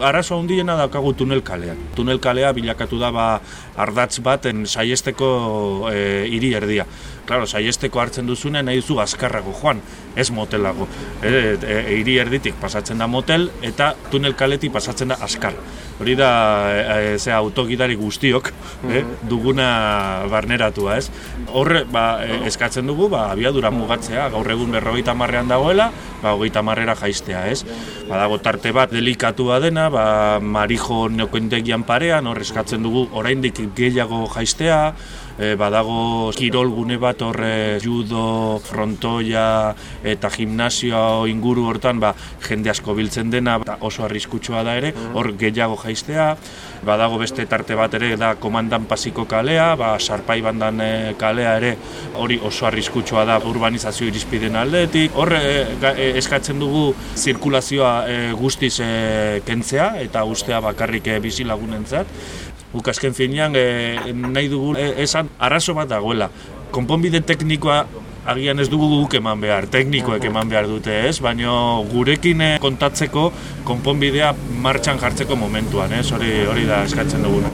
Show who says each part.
Speaker 1: Arazo handiena daukagu tunel kalea. Tunel kalea bilakatu da ba ardatz baten saiesteko e, hiri erdia. Claro, saiesteko hartzen duzunen nahi duzu azkarrago joan, ez motelago. E, e, hiri erditik pasatzen da motel eta tunel kaletik pasatzen da askar. Hori da e, e, autogidari guztiok e, duguna barneratua, ez? Horre, ba, e, eskatzen dugu, ba, abiadura mugatzea, gaur egun berrogeita marrean dagoela, ba, hogeita marrera jaistea, ez? Badago tarte bat delikatua dena, ba, marijo neokentegian parean, hor eskatzen dugu oraindik gehiago jaistea, e, badago kirolgune bat horre judo, frontoia eta gimnasioa inguru hortan ba, jende asko biltzen dena eta oso arriskutsua da ere, hor gehiago jaistea, badago beste tarte bat ere da komandan pasiko kalea, ba, sarpai bandan e, kalea ere hori oso arriskutsua da urbanizazio irizpiden aldetik, hor e, e, eskatzen dugu zirkulazioa e, guztiz e, kentzea eta ustea bakarrik e, bizi lagunentzat, Guk azken finean e, nahi dugu e, esan arraso bat dagoela. Konponbide teknikoa agian ez dugu guk eman behar, teknikoek eman behar dute ez, baina gurekin kontatzeko konponbidea martxan jartzeko momentuan, ez, hori, hori da eskatzen duguna.